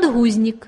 подгузник.